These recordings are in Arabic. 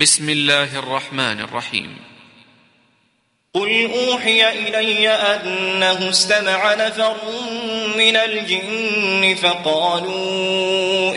بسم الله الرحمن الرحيم. قل أوحي إلي أنه استمع نفر من الجن فقالوا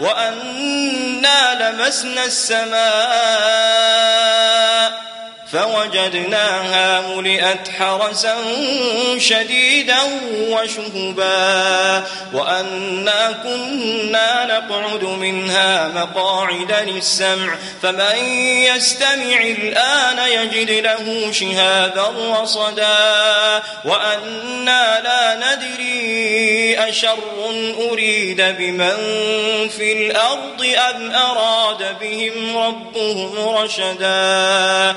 وأنا لمسنا السماء. فوجدناها ملئت حرسا شديدا وشهبا وأنا كنا نقعد منها مقاعد للسمع فمن يستمع الآن يجد له شهابا رصدا وأنا لا ندري أشر أريد بمن في الأرض أم أراد بهم ربهم رشدا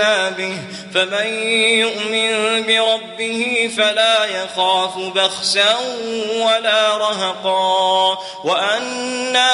آمنا به فمن يؤمن بربه فلا يخاف بخسا ولا رهقا. وأنا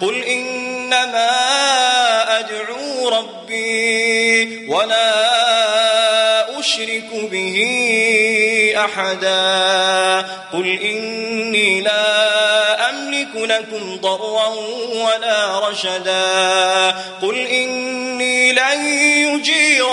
قل إنما أدعو ربي ولا أشرك به أحدا قل إني لا أملك لكم ضرا ولا رشدا قل إني